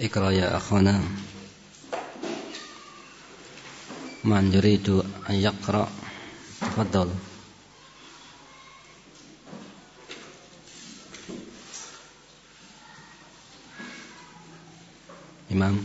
اقرأ يا أخونا من يريد أن يقرأ تفضل إمام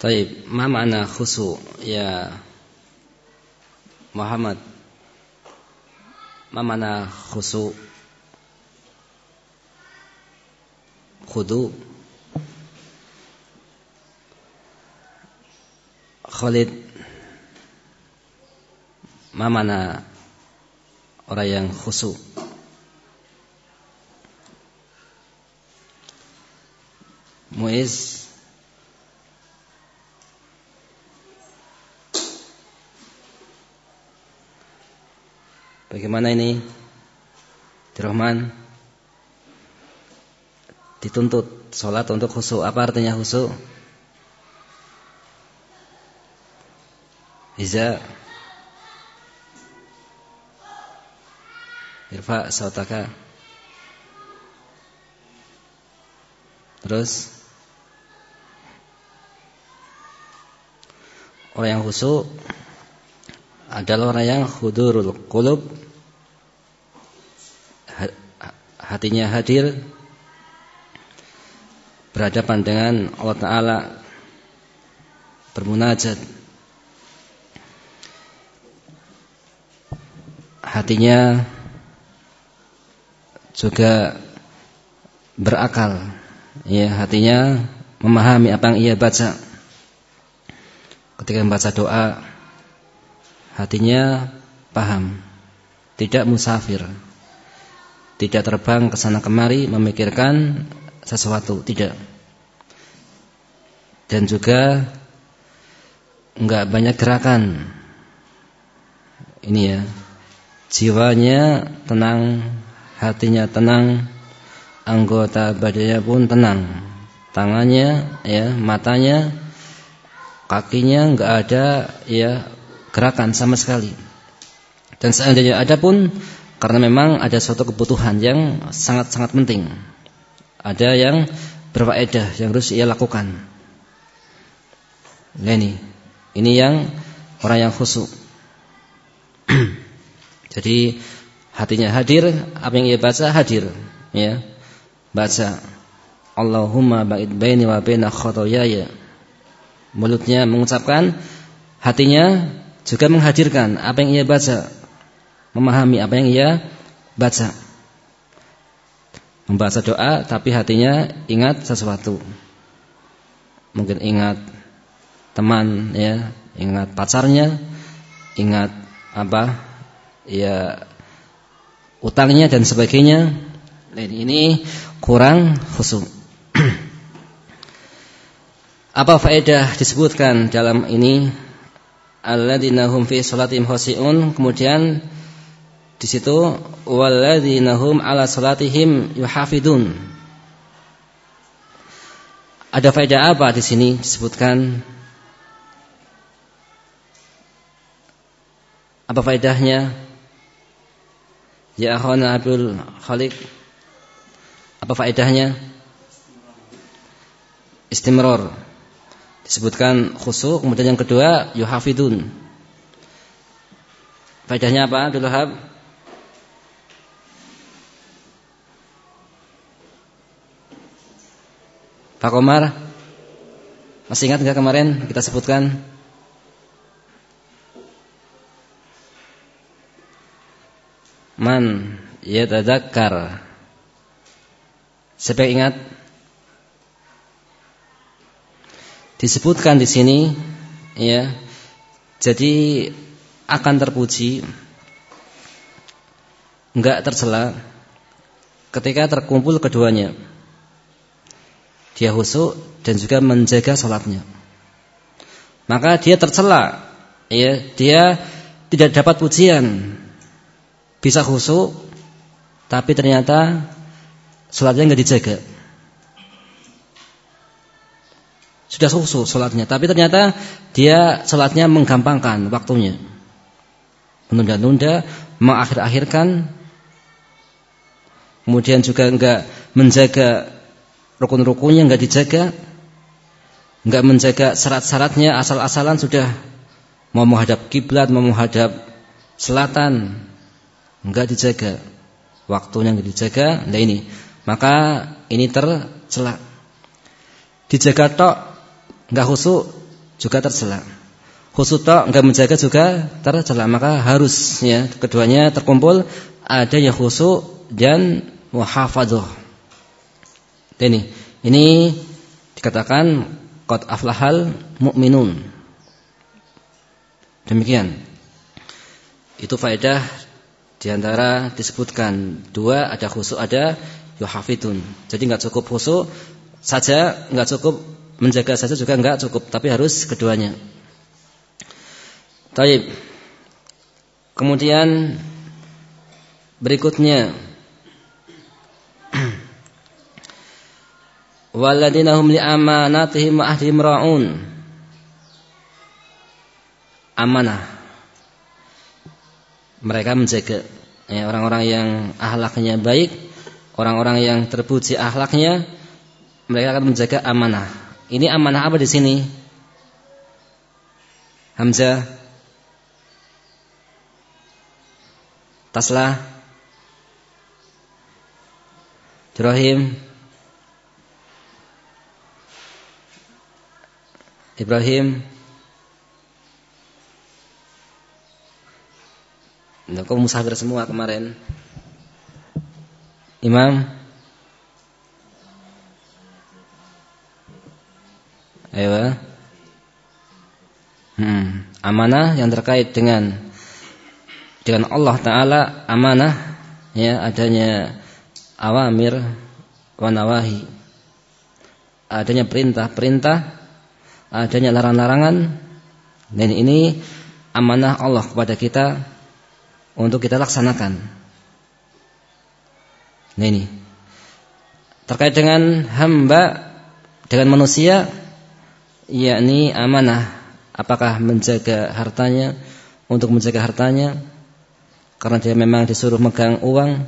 Tayyib, ma makna khusu ya Muhammad? Ma makna khusu? Khudu Khalid mana orang yang khusyuk Bagaimana ini? Dirahman. Dituntut sholat untuk khusyuk Apa artinya khusyuk Iza. Irfa sautaka. Terus? Orang yang khusyuk adalah orang yang hudurul qulub. Hatinya hadir berhadapan dengan Allah taala bermunajat. Hatinya juga berakal. Ya hatinya memahami apa yang ia baca. Ketika membaca doa hatinya paham. Tidak musafir. Tidak terbang ke sana kemari memikirkan sesuatu. Tidak. Dan juga enggak banyak gerakan. Ini ya. Jiwanya tenang hatinya tenang, anggota badannya pun tenang. Tangannya, ya, matanya, kakinya nggak ada ya gerakan sama sekali. Dan seandainya ada pun karena memang ada suatu kebutuhan yang sangat-sangat penting. Ada yang berfaedah yang harus ia lakukan. Nah ini, ini yang orang yang khusyuk. Jadi hatinya hadir, apa yang ia baca hadir, ya. Baca Allahumma ba'id baini wa baina khotoyaya. Mulutnya mengucapkan, hatinya juga menghadirkan apa yang ia baca, memahami apa yang ia baca. Membaca doa tapi hatinya ingat sesuatu. Mungkin ingat teman ya, ingat pacarnya, ingat apa? Ya utangnya dan sebagainya. Dan ini kurang khusyuk. Apa faedah disebutkan dalam ini? Alladzina hum fi salatihim khashi'un. Kemudian di situ walladzina hum ala salatihim yuhafidun. Ada faedah apa di sini disebutkan? Apa faedahnya? Ya akhwana Abdul Khalik. Apa faedahnya? Istimror. Disebutkan khusyuk, kemudian yang kedua yuhafidun. Faedahnya apa? Abdul Wahab? Pak Komar Masih ingat nggak kemarin kita sebutkan Man yatadakkar Siapa yang ingat? Disebutkan di sini ya. Jadi akan terpuji enggak tercela ketika terkumpul keduanya dia husuk dan juga menjaga sholatnya. Maka dia tercela, ya, dia tidak dapat pujian, bisa husuk, tapi ternyata sholatnya nggak dijaga. Sudah husuk sholatnya, tapi ternyata dia sholatnya menggampangkan waktunya, menunda-nunda, mengakhir-akhirkan, kemudian juga enggak menjaga rukun-rukunnya nggak dijaga, nggak menjaga syarat-syaratnya, asal-asalan sudah. Mau menghadap kiblat, mau menghadap selatan, nggak dijaga, waktunya nggak dijaga, nah ini, maka ini tercela. Dijaga tok, nggak khusuk juga tercela. Khusuk tok nggak menjaga juga tercela, maka harus ya keduanya terkumpul ada yang khusuk dan muhafadzah. Ini ini dikatakan qad aflahal mu'minun. Demikian. Itu faedah di antara disebutkan dua ada khusus ada yuhafidun. Jadi nggak cukup khusus saja, nggak cukup menjaga saja juga nggak cukup, tapi harus keduanya. Taib. Kemudian berikutnya Waladina hum li amanatihim wa ahdihim ra'un. Amanah. Mereka menjaga ya, orang-orang yang ahlaknya baik, orang-orang yang terpuji ahlaknya, mereka akan menjaga amanah. Ini amanah apa di sini? Hamzah. Taslah. Ibrahim. Ibrahim. Nah, kau musafir semua kemarin? Imam Ayo hmm. Amanah yang terkait dengan Dengan Allah Ta'ala Amanah ya Adanya awamir Wanawahi Adanya perintah-perintah adanya larangan-larangan dan ini amanah Allah kepada kita untuk kita laksanakan. Nah ini terkait dengan hamba dengan manusia yakni amanah. Apakah menjaga hartanya untuk menjaga hartanya karena dia memang disuruh megang uang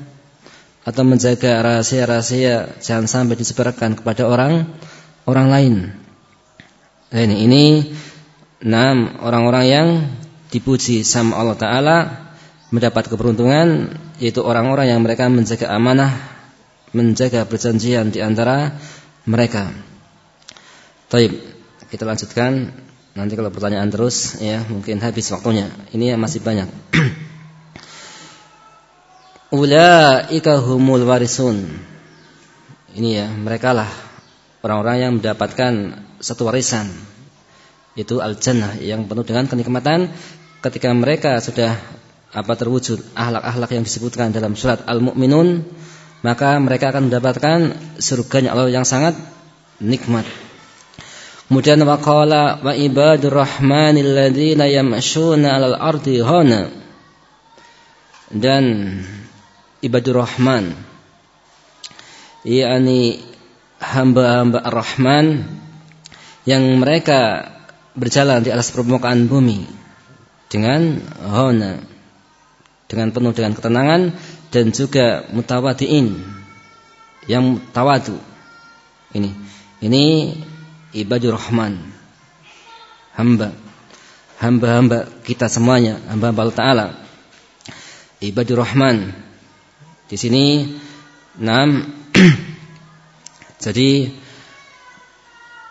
atau menjaga rahasia-rahasia jangan sampai disebarkan kepada orang orang lain. Ini, ini enam orang-orang yang dipuji sama Allah Taala mendapat keberuntungan yaitu orang-orang yang mereka menjaga amanah, menjaga perjanjian di antara mereka. Taib, kita lanjutkan. Nanti kalau pertanyaan terus ya mungkin habis waktunya. Ini masih banyak. Ulaika humul warisun. Ini ya, mereka lah orang-orang yang mendapatkan satu warisan itu al-jannah yang penuh dengan kenikmatan ketika mereka sudah apa terwujud ahlak-ahlak yang disebutkan dalam surat Al-Mu'minun maka mereka akan mendapatkan surganya Allah yang sangat nikmat. Kemudian waqala wa ibadur rahmanil ladzina yamshuna 'alal ardi hana. Dan ibadur rahman yakni hamba-hamba Ar-Rahman yang mereka berjalan di atas permukaan bumi dengan hona dengan penuh dengan ketenangan dan juga mutawadiin yang tawadu ini ini ibadur rahman. Hamba. Hamba-hamba kita semuanya. Hamba-hamba Taala. Ibadur rahman. Di sini enam jadi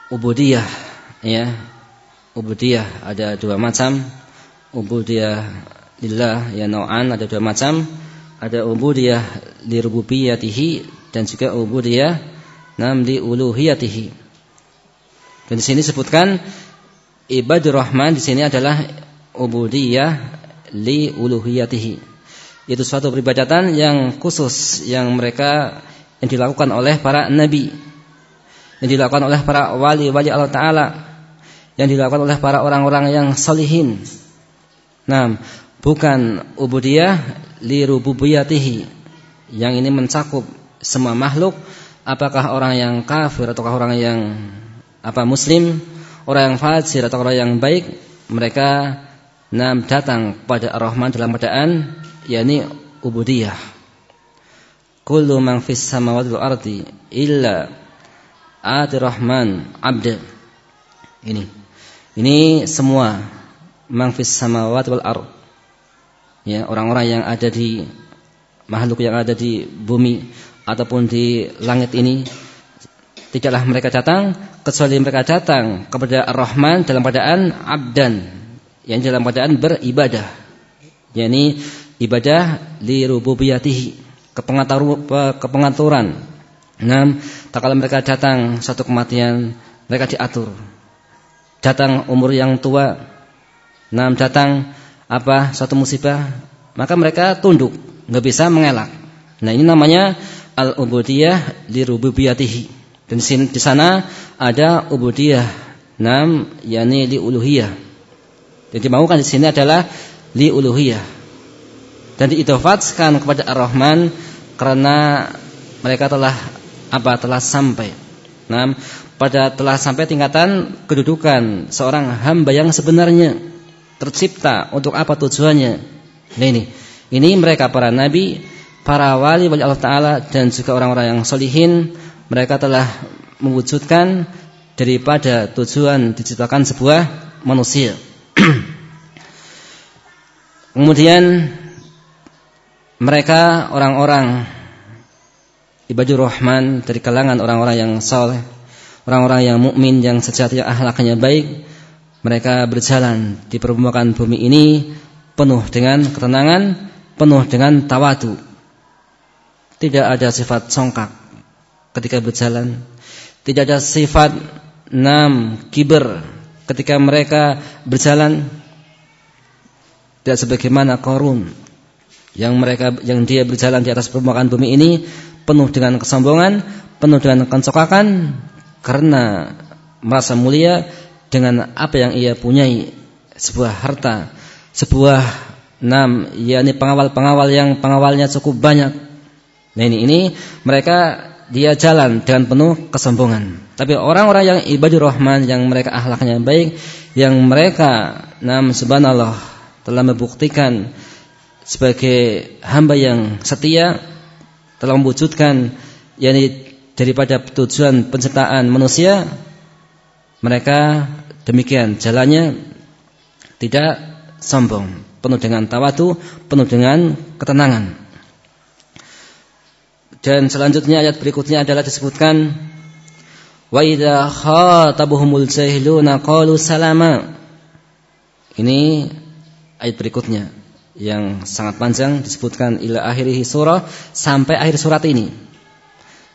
ubudiyah ya. Ubudiyah ada dua macam. Ubudiyah lillah ya nau'an ada dua macam. Ada ubudiyah li rububiyatihi dan juga ubudiyah nam li uluhiyatihi dan di sini sebutkan ibadur rahman di sini adalah ubudiyah li uluhiyatihi. Itu suatu peribadatan yang khusus yang mereka yang dilakukan oleh para nabi. Yang dilakukan oleh para wali-wali Allah Ta'ala. Yang dilakukan oleh para orang-orang yang salihin. Nah bukan ubudiyah li rububiyatihi yang ini mencakup semua makhluk. Apakah orang yang kafir ataukah orang yang apa muslim orang yang fajir atau orang yang baik mereka nam datang pada Ar-Rahman dalam keadaan yakni ubudiyah. Kullu man fis samawati wal ardi illa ati rahman abd. Ini. Ini semua mangfis samawati wal ard. Ya orang-orang yang ada di makhluk yang ada di bumi ataupun di langit ini tidaklah mereka datang kecuali mereka datang kepada Ar-Rahman dalam keadaan abdan yang dalam keadaan beribadah yakni ibadah li rububiyatihi kepengaturan Nah, tak kala mereka datang satu kematian, mereka diatur. Datang umur yang tua, nah datang apa satu musibah, maka mereka tunduk, nggak bisa mengelak. Nah ini namanya al ubudiyah li rububiyatihi. Dan di sana ada ubudiyah, nam yakni li uluhiyah. Jadi dimaukan di sini adalah li uluhiyah. Dan diidofatkan kepada Ar-Rahman karena mereka telah apa telah sampai. Nah, pada telah sampai tingkatan kedudukan seorang hamba yang sebenarnya tercipta untuk apa tujuannya. Nah ini, ini mereka para nabi, para wali wali Allah Taala dan juga orang-orang yang solihin, mereka telah mewujudkan daripada tujuan diciptakan sebuah manusia. Kemudian mereka orang-orang ibadur rahman dari kalangan orang-orang yang saleh, orang-orang yang mukmin yang sejati yang akhlaknya baik, mereka berjalan di permukaan bumi ini penuh dengan ketenangan, penuh dengan tawadu. Tidak ada sifat songkak ketika berjalan, tidak ada sifat nam kiber ketika mereka berjalan tidak sebagaimana korun yang mereka yang dia berjalan di atas permukaan bumi ini penuh dengan kesombongan, penuh dengan kencokakan karena merasa mulia dengan apa yang ia punyai, sebuah harta, sebuah nam, yakni pengawal-pengawal yang pengawalnya cukup banyak. Nah ini ini mereka dia jalan dengan penuh kesombongan. Tapi orang-orang yang ibadur rahman yang mereka akhlaknya baik, yang mereka nam subhanallah telah membuktikan sebagai hamba yang setia telah mewujudkan yakni daripada tujuan penciptaan manusia mereka demikian jalannya tidak sombong penuh dengan tawadu penuh dengan ketenangan dan selanjutnya ayat berikutnya adalah disebutkan wa idza khatabuhumul jahiluna qalu salama ini ayat berikutnya yang sangat panjang disebutkan ila akhirih surah sampai akhir surat ini.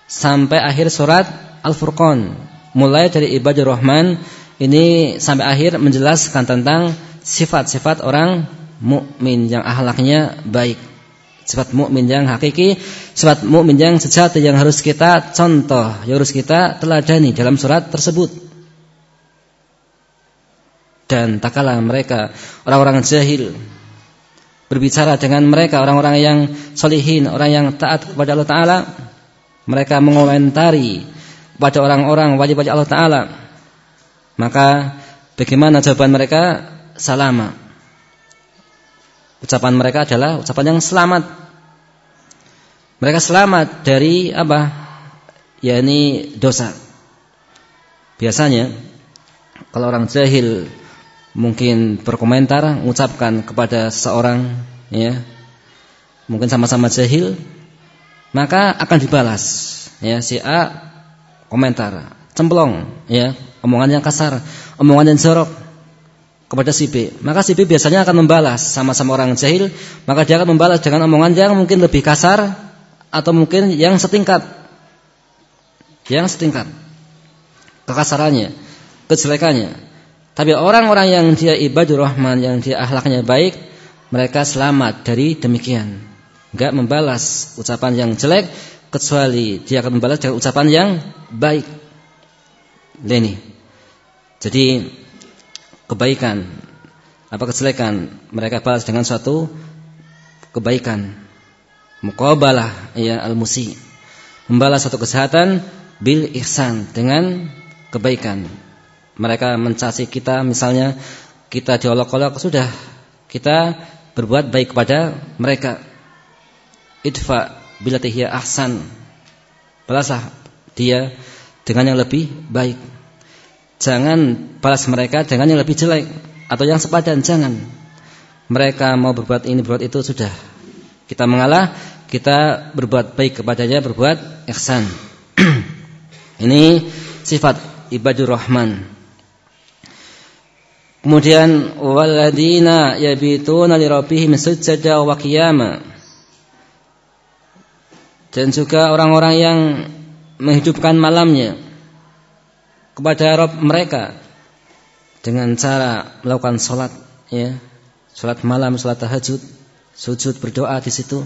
Sampai akhir surat Al-Furqan. Mulai dari ibadah Rahman ini sampai akhir menjelaskan tentang sifat-sifat orang mukmin yang akhlaknya baik. Sifat mukmin yang hakiki, sifat mukmin yang sejati yang harus kita contoh, yang harus kita teladani dalam surat tersebut. Dan tak kalah mereka orang-orang jahil berbicara dengan mereka orang-orang yang solihin, orang yang taat kepada Allah Taala, mereka mengomentari kepada orang-orang wajib-wajib Allah Ta'ala. Maka bagaimana jawaban mereka? Salama. Ucapan mereka adalah ucapan yang selamat. Mereka selamat dari apa? yakni dosa. Biasanya kalau orang jahil mungkin berkomentar mengucapkan kepada seorang ya mungkin sama-sama jahil maka akan dibalas ya si A komentar cemplong ya omongan yang kasar omongan yang jorok kepada si B maka si B biasanya akan membalas sama-sama orang jahil maka dia akan membalas dengan omongan yang mungkin lebih kasar atau mungkin yang setingkat yang setingkat kekasarannya kejelekannya tapi orang-orang yang dia ibadur rahman, yang dia akhlaknya baik, mereka selamat dari demikian. Enggak membalas ucapan yang jelek kecuali dia akan membalas dengan ucapan yang baik. Leni. Jadi kebaikan. Apa kejelekan mereka balas dengan suatu kebaikan. Muqabalah ya al-musi. Membalas suatu kesehatan bil ihsan dengan kebaikan. Mereka mencaci kita misalnya kita diolok-olok sudah. Kita berbuat baik kepada mereka. Idfa bilatihi ahsan. Balaslah dia dengan yang lebih baik jangan balas mereka dengan yang lebih jelek atau yang sepadan jangan. Mereka mau berbuat ini berbuat itu sudah. Kita mengalah kita berbuat baik kepadanya berbuat ihsan. Ini sifat ibadur rahman. Kemudian waladina yabituna li rabbihim sujada wa qiyama. Dan juga orang-orang yang menghidupkan malamnya kepada Rabb mereka dengan cara melakukan salat ya. Salat malam, salat tahajud, sujud berdoa di situ.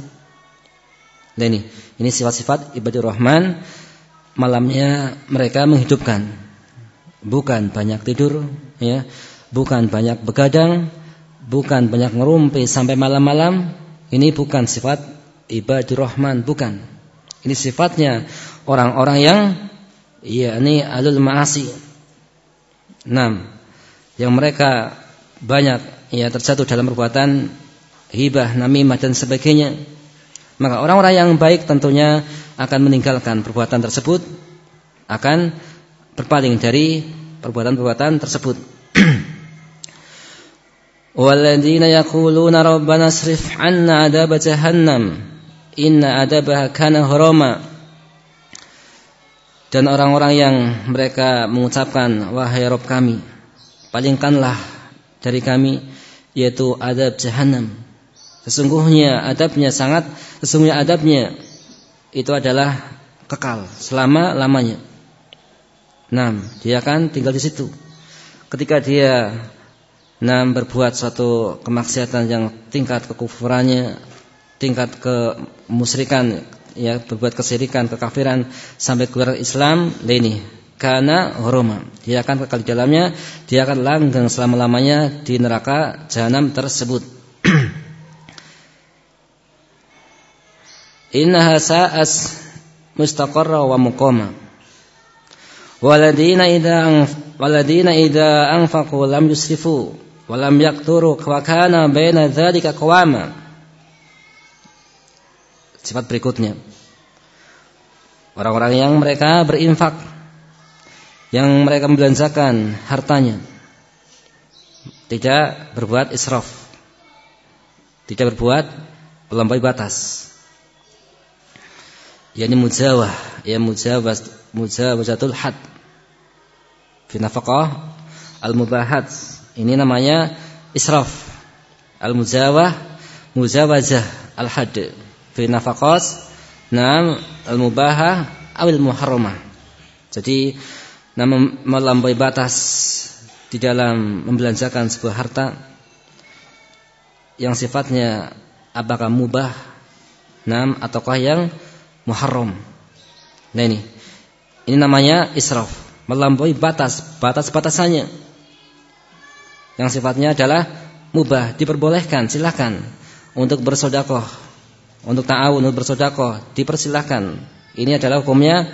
Nah ini, ini sifat-sifat ibadur rahman malamnya mereka menghidupkan bukan banyak tidur ya bukan banyak begadang, bukan banyak ngerumpi sampai malam-malam. Ini bukan sifat ibadur rahman, bukan. Ini sifatnya orang-orang yang yakni alul ma'asi. Enam, yang mereka banyak ya terjatuh dalam perbuatan hibah, namimah dan sebagainya. Maka orang-orang yang baik tentunya akan meninggalkan perbuatan tersebut, akan berpaling dari perbuatan-perbuatan tersebut. والذين يقولون ربنا اصرف عنا عذاب جهنم إن عذابها كان غراما dan orang-orang yang mereka mengucapkan wahai Rob kami palingkanlah dari kami yaitu adab jahanam sesungguhnya adabnya sangat sesungguhnya adabnya itu adalah kekal selama lamanya nah dia akan tinggal di situ. Ketika dia nah berbuat suatu kemaksiatan yang tingkat kekufurannya, tingkat kemusyrikan, ya berbuat kesirikan, kekafiran sampai keluar Islam, ini karena horoma. Dia akan kekal di dalamnya, dia akan langgeng selama-lamanya di neraka jahanam tersebut. Innaha sa'as mustaqarra wa muqama. Waladina idza waladina idza anfaqu lam yusrifu walam yakturu wa kana baina dzalika qawama sifat berikutnya orang-orang yang mereka berinfak yang mereka membelanjakan hartanya tidak berbuat israf tidak berbuat melampaui batas yakni mujawah ya mujawaz mujawazatul had fi nafaqah al mubahat ini namanya israf. Al-muzawah, muzawazah al-had. Fi nafaqas, nam al-mubahah awil muharramah. Jadi nama melampaui batas di dalam membelanjakan sebuah harta yang sifatnya apakah mubah nam ataukah yang muharram. Nah ini. Ini namanya israf, melampaui batas, batas-batasannya yang sifatnya adalah mubah, diperbolehkan, silakan untuk bersodakoh, untuk ta'awun, untuk bersodakoh, dipersilahkan. Ini adalah hukumnya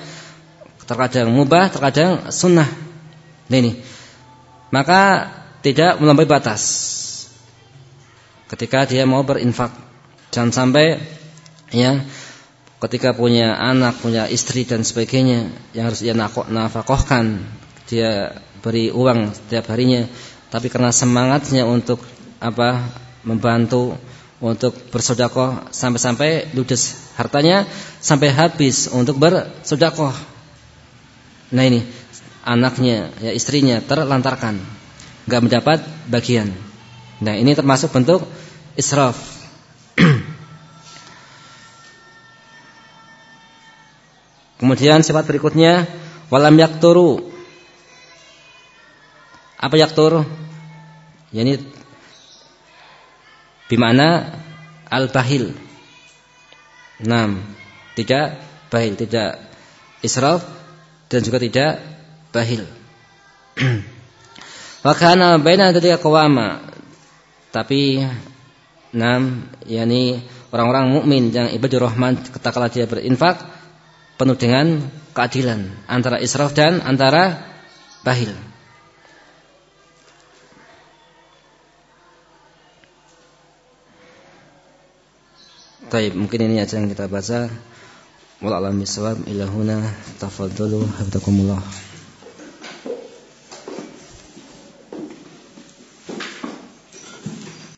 terkadang mubah, terkadang sunnah. Nah ini. Maka tidak melampaui batas. Ketika dia mau berinfak, jangan sampai ya ketika punya anak, punya istri dan sebagainya yang harus dia nafkahkan, dia beri uang setiap harinya, tapi karena semangatnya untuk apa membantu untuk bersodakoh sampai-sampai ludes hartanya sampai habis untuk bersodakoh. Nah ini anaknya ya istrinya terlantarkan nggak mendapat bagian. Nah ini termasuk bentuk israf. Kemudian sifat berikutnya walam yakturu. Apa yaktur? Yani bimana al-bahil. Nam, tidak bahil, tidak israf dan juga tidak bahil. Wa kana baina dzalika. Tapi nam yakni orang-orang mukmin yang ibadur rahman ketika dia berinfak penuh dengan keadilan antara israf dan antara bahil. Baik, mungkin ini aja yang kita baca. Wallahu a'lam bishawab. Ilahuna tafadhalu habdakumullah.